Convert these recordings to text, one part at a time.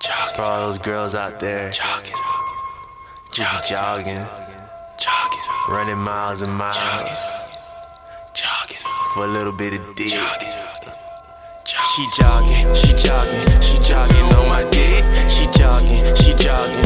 For all those girls out there, jogging, jogging, jogging, jogging, running miles and miles, jogging, for a little bit of dick. She jogging, she jogging, she jogging on my dick. She jogging, she jogging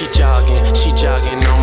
She jogging, she jogging, jogging